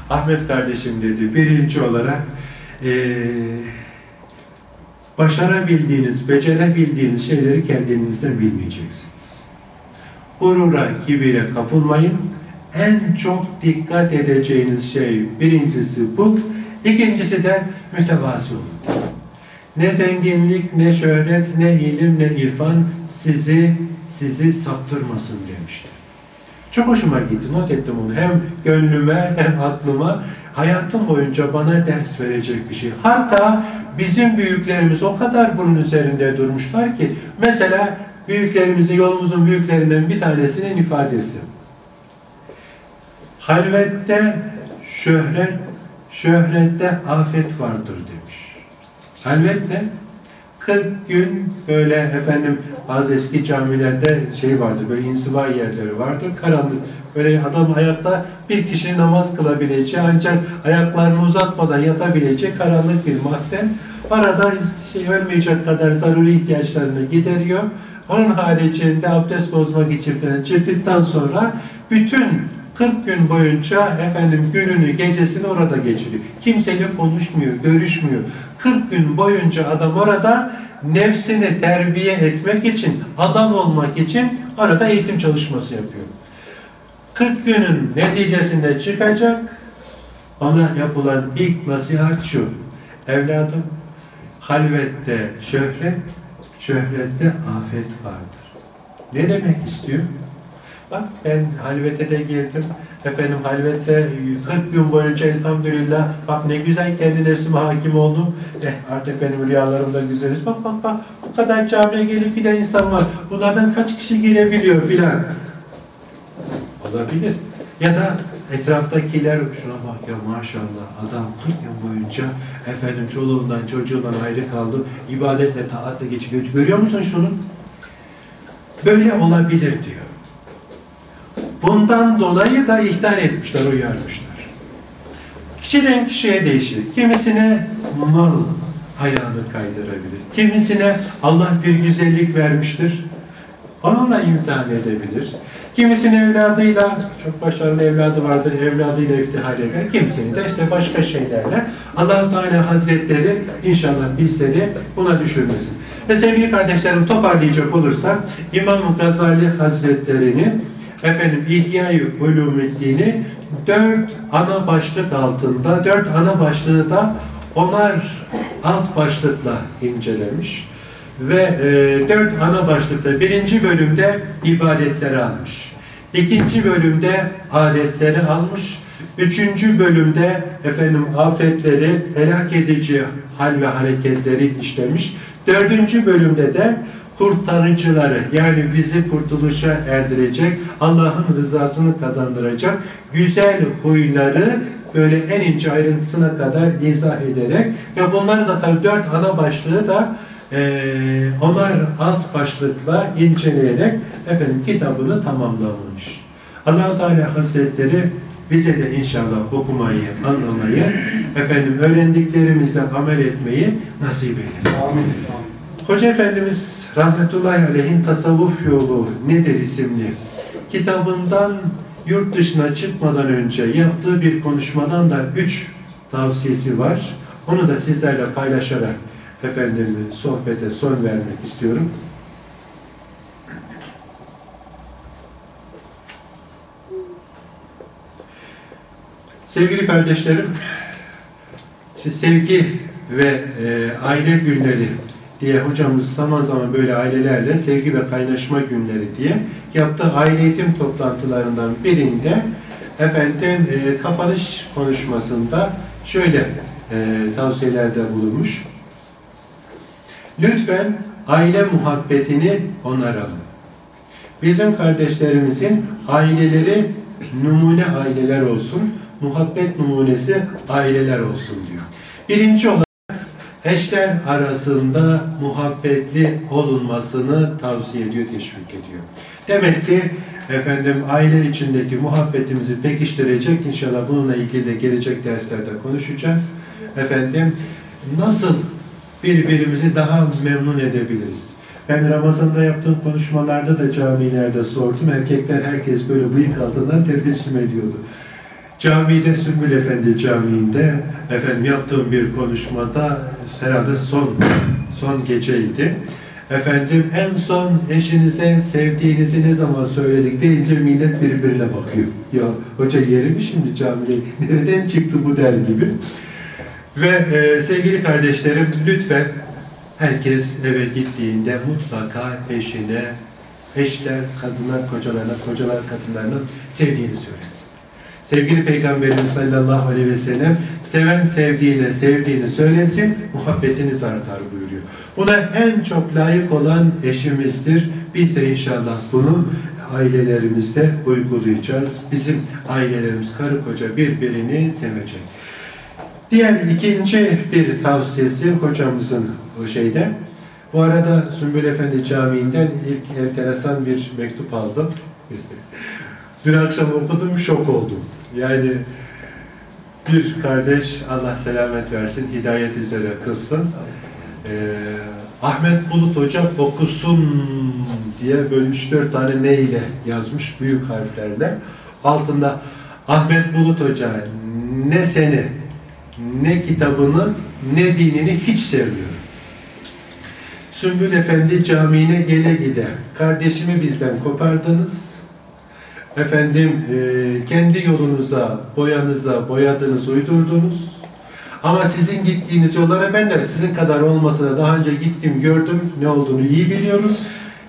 Ahmet kardeşim dedi birinci olarak eee başarabildiğiniz, becerebildiğiniz şeyleri kendinizden bilmeyeceksiniz. Gurura, kibire kapılmayın. En çok dikkat edeceğiniz şey birincisi bu. İkincisi de mütevazı olun. Ne zenginlik, ne şöhret, ne ilim, ne irfan sizi sizi saptırmasın demişti. Çok hoşuma gitti, not ettim onu. Hem gönlüme hem aklıma hayatım boyunca bana ders verecek bir şey. Hatta bizim büyüklerimiz o kadar bunun üzerinde durmuşlar ki mesela büyüklerimizin, yolumuzun büyüklerinden bir tanesinin ifadesi. Halvette şöhret, şöhrette afet vardır demiş. Halvet ne? 40 gün böyle efendim bazı eski camilerde şey vardı böyle inziva yerleri vardı karanlık. Böyle adam ayakta bir kişi namaz kılabileceği ancak ayaklarını uzatmadan yatabileceği karanlık bir mahzen arada şey ölmeyecek kadar zaruri ihtiyaçlarını gideriyor. Onun haricinde abdest bozmak için falan çıktıktan sonra bütün 40 gün boyunca efendim gününü, gecesini orada geçiriyor. Kimseyle konuşmuyor, görüşmüyor. 40 gün boyunca adam orada nefsini terbiye etmek için, adam olmak için arada eğitim çalışması yapıyor. 40 günün neticesinde çıkacak, ona yapılan ilk nasihat şu. Evladım, halvette şöhret, şöhrette afet vardır. Ne demek istiyor? Bak ben halvete de girdim. Efendim halvette 40 gün boyunca elhamdülillah bak ne güzel kendi nefsime hakim oldum. Eh artık benim rüyalarım da güzeliz. Bak bak bak bu kadar camiye gelip giden insan var. Bunlardan kaç kişi girebiliyor filan. Olabilir. Ya da etraftakiler şuna bak ya maşallah adam 40 yıl boyunca efendim çoluğundan çocuğundan ayrı kaldı. ibadetle taatle geçiriyor. Görüyor musun şunu? Böyle olabilir diyor. Bundan dolayı da ihtar etmişler, uyarmışlar. Kişiden kişiye değişir. Kimisine mal ayağını kaydırabilir. Kimisine Allah bir güzellik vermiştir. Onunla imtihan edebilir. Kimisinin evladıyla, çok başarılı evladı vardır, evladıyla iftihar eder. Kimisini de işte başka şeylerle allah Teala Hazretleri inşallah bizleri buna düşürmesin. Ve sevgili kardeşlerim toparlayacak olursak İmam Gazali Hazretleri'nin efendim İhya-i Ulumuddin'i dört ana başlık altında, dört ana başlığı da onar alt başlıkla incelemiş. Ve e, dört ana başlıkta birinci bölümde ibadetleri almış. ikinci bölümde adetleri almış. Üçüncü bölümde efendim afetleri, helak edici hal ve hareketleri işlemiş. Dördüncü bölümde de kurtarıcıları yani bizi kurtuluşa erdirecek, Allah'ın rızasını kazandıracak güzel huyları böyle en ince ayrıntısına kadar izah ederek ve bunları da tabii dört ana başlığı da e, onar alt başlıkla inceleyerek efendim kitabını tamamlamış. allah Teala Hazretleri bize de inşallah okumayı, anlamayı, efendim öğrendiklerimizle amel etmeyi nasip eylesin. Amin. Hoca Efendimiz rahmetullahi aleyhin tasavvuf yolu nedir isimli kitabından yurt dışına çıkmadan önce yaptığı bir konuşmadan da üç tavsiyesi var. Onu da sizlerle paylaşarak efendim sohbete son vermek istiyorum. Sevgili kardeşlerim, sevgi ve e, aile günleri diye hocamız zaman zaman böyle ailelerle sevgi ve kaynaşma günleri diye yaptığı aile eğitim toplantılarından birinde efendim e, kapanış konuşmasında şöyle e, tavsiyelerde bulunmuş. Lütfen aile muhabbetini onaralım. Bizim kardeşlerimizin aileleri numune aileler olsun, muhabbet numunesi aileler olsun diyor. Birinci olarak eşler arasında muhabbetli olunmasını tavsiye ediyor, teşvik ediyor. Demek ki efendim aile içindeki muhabbetimizi pekiştirecek inşallah bununla ilgili de gelecek derslerde konuşacağız. Efendim nasıl birbirimizi daha memnun edebiliriz? Ben Ramazan'da yaptığım konuşmalarda da camilerde sordum. Erkekler herkes böyle bıyık altından tebessüm ediyordu. Camide Sümbül Efendi Camii'nde efendim yaptığım bir konuşmada herhalde son son geceydi. Efendim en son eşinize sevdiğinizi ne zaman söyledik deyince millet birbirine bakıyor. Ya hoca yeri mi şimdi camide? Nereden çıktı bu der gibi. Ve e, sevgili kardeşlerim lütfen herkes eve gittiğinde mutlaka eşine, eşler kadınlar kocalarına, kocalar kadınlarına sevdiğini söylesin. Sevgili Peygamberimiz sallallahu aleyhi ve sellem seven sevdiğine sevdiğini söylesin, muhabbetiniz artar buyuruyor. Buna en çok layık olan eşimizdir. Biz de inşallah bunu ailelerimizde uygulayacağız. Bizim ailelerimiz karı koca birbirini sevecek. Diğer ikinci bir tavsiyesi hocamızın o şeyde. Bu arada Sümbül Efendi Camii'nden ilk enteresan bir mektup aldım. Dün akşam okudum, şok oldum. Yani bir kardeş, Allah selamet versin, hidayet üzere kılsın. Ee, Ahmet Bulut Hoca okusun diye böyle 3-4 tane ne ile yazmış büyük harflerle. Altında Ahmet Bulut Hoca ne seni, ne kitabını, ne dinini hiç sevmiyorum. Sümbül Efendi camiine gele gide kardeşimi bizden kopardınız. Efendim e, kendi yolunuza, boyanıza, boyadınız, uydurdunuz. Ama sizin gittiğiniz yollara ben de sizin kadar olmasa da daha önce gittim, gördüm, ne olduğunu iyi biliyorum.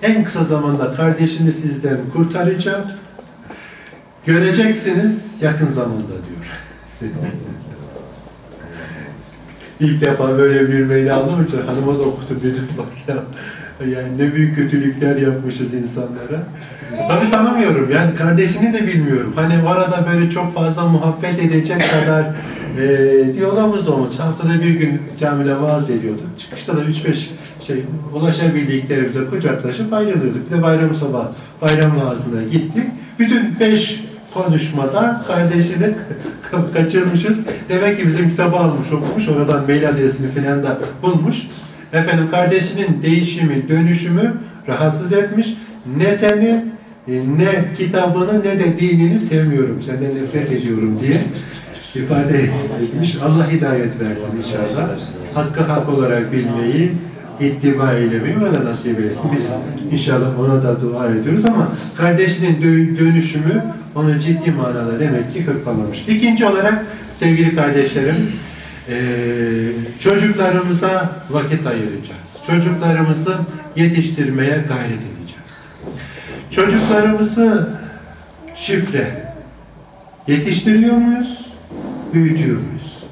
En kısa zamanda kardeşimi sizden kurtaracağım. Göreceksiniz yakın zamanda diyor. İlk defa böyle bir mail aldım için hanıma da okudum dedim bak ya. Yani ne büyük kötülükler yapmışız insanlara. Tabii tanımıyorum yani kardeşini de bilmiyorum. Hani orada böyle çok fazla muhabbet edecek kadar e, diyalogumuz olmuş. Haftada bir gün camide vaaz ediyorduk. Çıkışta da 3-5 şey ulaşabildiklerimize kucaklaşıp ayrılıyorduk. Bir bayram sabah bayram vaazına gittik. Bütün 5 konuşmada kardeşini kaçırmışız. Demek ki bizim kitabı almış, okumuş, oradan mail adresini filan da bulmuş. Efendim kardeşinin değişimi, dönüşümü rahatsız etmiş. Ne seni, ne kitabını, ne de dinini sevmiyorum, senden nefret ediyorum diye ifade etmiş. Allah hidayet versin inşallah. Hakkı hak olarak bilmeyi, ittiba eylemeyi ona nasip etsin. Biz inşallah ona da dua ediyoruz ama kardeşinin dönüşümü onu ciddi manada demek ki hırpalamış. İkinci olarak sevgili kardeşlerim, e, çocuklarımıza vakit ayıracağız. Çocuklarımızı yetiştirmeye gayret edeceğiz. Çocuklarımızı şifre yetiştiriyor muyuz? Büyütüyor muyuz?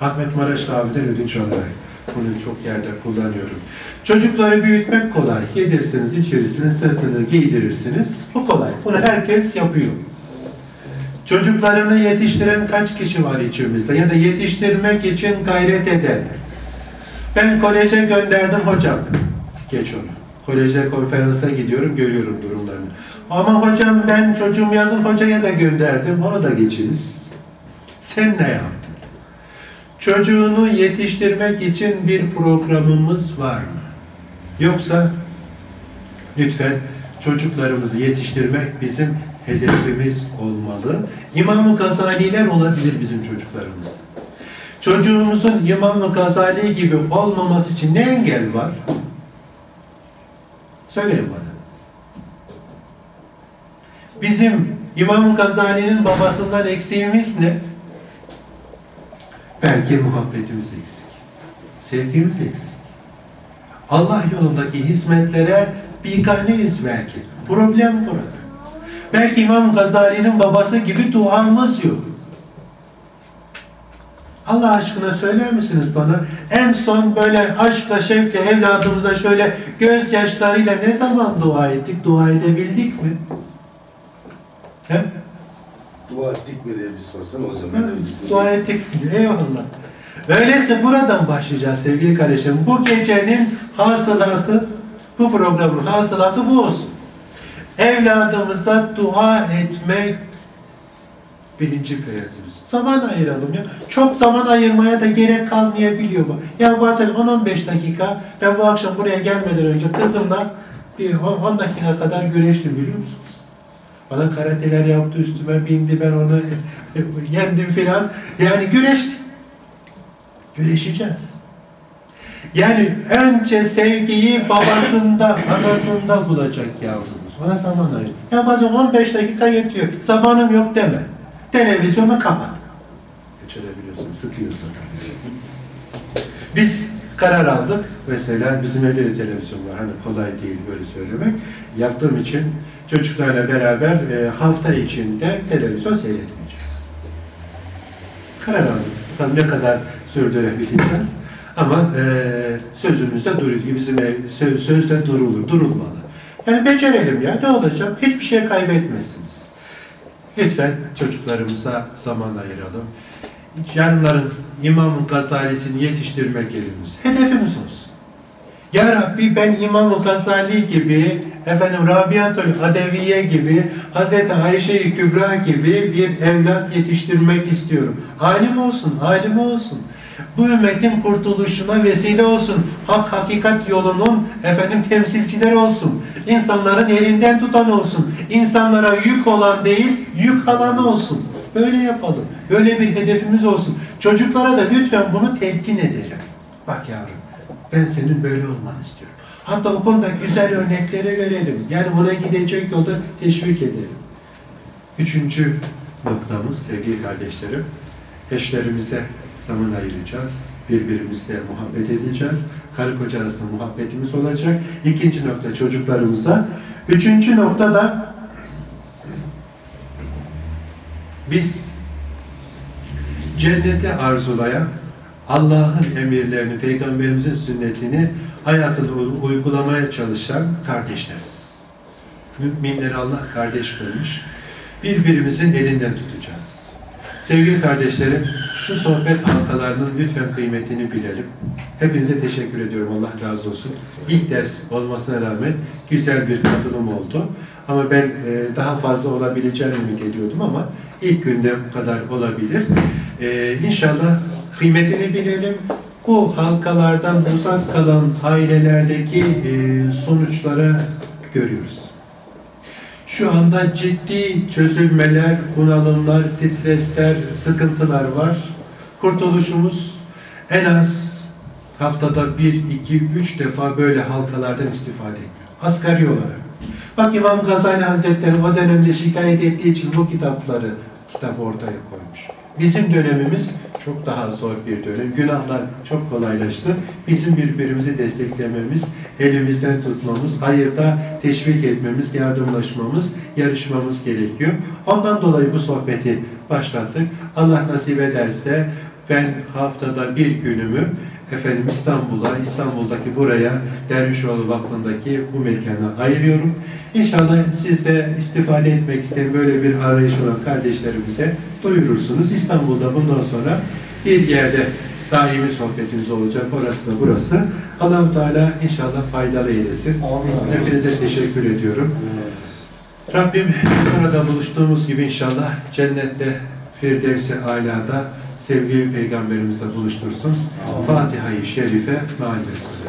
Ahmet Maraşlı abiden ödünç olarak bunu çok yerde kullanıyorum. Çocukları büyütmek kolay. Yedirsiniz, içirsiniz, sırtını giydirirsiniz. Bu kolay. Bunu herkes yapıyor. Çocuklarını yetiştiren kaç kişi var içimizde? Ya da yetiştirmek için gayret eden. Ben koleje gönderdim hocam. Geç onu. Koleje konferansa gidiyorum, görüyorum durumlarını. Ama hocam ben çocuğum yazın hocaya da gönderdim. Onu da geçiniz. Sen ne yaptın? Çocuğunu yetiştirmek için bir programımız var mı? Yoksa lütfen çocuklarımızı yetiştirmek bizim hedefimiz olmalı. İmam-ı Gazaliler olabilir bizim çocuklarımızda. Çocuğumuzun İmam-ı Gazali gibi olmaması için ne engel var? Söyleyin bana. Bizim İmam Gazali'nin babasından eksiğimiz ne? Belki muhabbetimiz eksik. Sevgimiz eksik. Allah yolundaki hizmetlere biganeyiz belki. Problem burada. Belki İmam Gazali'nin babası gibi duamız yok. Allah aşkına söyler misiniz bana? En son böyle aşkla şevkle evladımıza şöyle gözyaşlarıyla ne zaman dua ettik? Dua edebildik mi? He? Dua ettik mi diye bir sorsan hocam. Ha, Dua ettik. Eyvallah. Öyleyse buradan başlayacağız sevgili kardeşim. Bu gecenin hasılatı, bu programın hasılatı bu olsun. Evladımıza dua etmek birinci prensibimiz. Zaman ayıralım ya. Çok zaman ayırmaya da gerek kalmayabiliyor bu. Ya bazen 10-15 dakika ben bu akşam buraya gelmeden önce kızımla bir 10 10 dakika kadar güreştim biliyor musunuz? Bana karateler yaptı, üstüme bindi, ben onu yendim filan. Yani güreştik. Güreşeceğiz. Yani önce sevgiyi babasında, anasında bulacak yavrumuz. Ona zaman ayır. Ya bazen 15 dakika yetiyor. Zamanım yok deme. Televizyonu kapat. Geçirebiliyorsun, sıkıyorsa. Biz karar aldık. Mesela bizim evde de televizyon var. Hani kolay değil böyle söylemek. Yaptığım için çocuklarla beraber e, hafta içinde televizyon seyretmeyeceğiz. Karar aldık. Bakalım ne kadar sürdürebileceğiz. Ama e, sözümüzde duruyor. Bizim ev, söz, sözde durulur, durulmalı. Yani becerelim ya. Ne olacak? Hiçbir şey kaybetmezsiniz. Lütfen çocuklarımıza zaman ayıralım. Yarınların İmam-ı Gazali'sini yetiştirmek elimiz. Hedefimiz olsun. Ya Rabbi ben İmam-ı Gazali gibi, efendim Rabiatül Adeviye gibi, Hazreti Ayşe-i Kübra gibi bir evlat yetiştirmek istiyorum. Alim olsun, alim olsun. Bu ümmetin kurtuluşuna vesile olsun. Hak hakikat yolunun efendim temsilcileri olsun. İnsanların elinden tutan olsun. İnsanlara yük olan değil, yük alan olsun. Böyle yapalım. Böyle bir hedefimiz olsun. Çocuklara da lütfen bunu telkin edelim. Bak yavrum, ben senin böyle olmanı istiyorum. Hatta o konuda güzel örnekleri verelim. Yani buna gidecek yolda teşvik edelim. Üçüncü noktamız sevgili kardeşlerim, eşlerimize zaman ayıracağız. Birbirimizle muhabbet edeceğiz. Karı koca arasında muhabbetimiz olacak. İkinci nokta çocuklarımıza. Üçüncü nokta da biz cenneti arzulayan Allah'ın emirlerini, Peygamberimizin sünnetini hayatında uygulamaya çalışan kardeşleriz. Müminleri Allah kardeş kılmış. Birbirimizin elinden tutacağız. Sevgili kardeşlerim, şu sohbet halkalarının lütfen kıymetini bilelim. Hepinize teşekkür ediyorum. Allah razı olsun. İlk ders olmasına rağmen güzel bir katılım oldu. Ama ben e, daha fazla olabileceğini ümit ediyordum ama ilk günde bu kadar olabilir. E, inşallah kıymetini bilelim. Bu halkalardan uzak kalan ailelerdeki e, sonuçlara görüyoruz. Şu anda ciddi çözülmeler, bunalımlar, stresler, sıkıntılar var. Kurtuluşumuz en az haftada bir, iki, üç defa böyle halkalardan istifade ediyor. Asgari olarak. Bak İmam Gazali Hazretleri o dönemde şikayet ettiği için bu kitapları kitap ortaya koymuş. Bizim dönemimiz çok daha zor bir dönem. Günahlar çok kolaylaştı. Bizim birbirimizi desteklememiz, elimizden tutmamız, hayırda teşvik etmemiz, yardımlaşmamız, yarışmamız gerekiyor. Ondan dolayı bu sohbeti başlattık. Allah nasip ederse ben haftada bir günümü efendim İstanbul'a, İstanbul'daki buraya Dervişoğlu Vakfı'ndaki bu mekana ayırıyorum. İnşallah siz de istifade etmek isteyen böyle bir arayış olan kardeşlerimize duyurursunuz. İstanbul'da bundan sonra bir yerde daimi sohbetimiz olacak. Orası da burası. allah Teala inşallah faydalı eylesin. Amin. Hepinize teşekkür ediyorum. Rabbim burada buluştuğumuz gibi inşallah cennette Firdevs-i Ala'da sevgili peygamberimizle buluştursun. Fatiha-i Şerife meal besmele.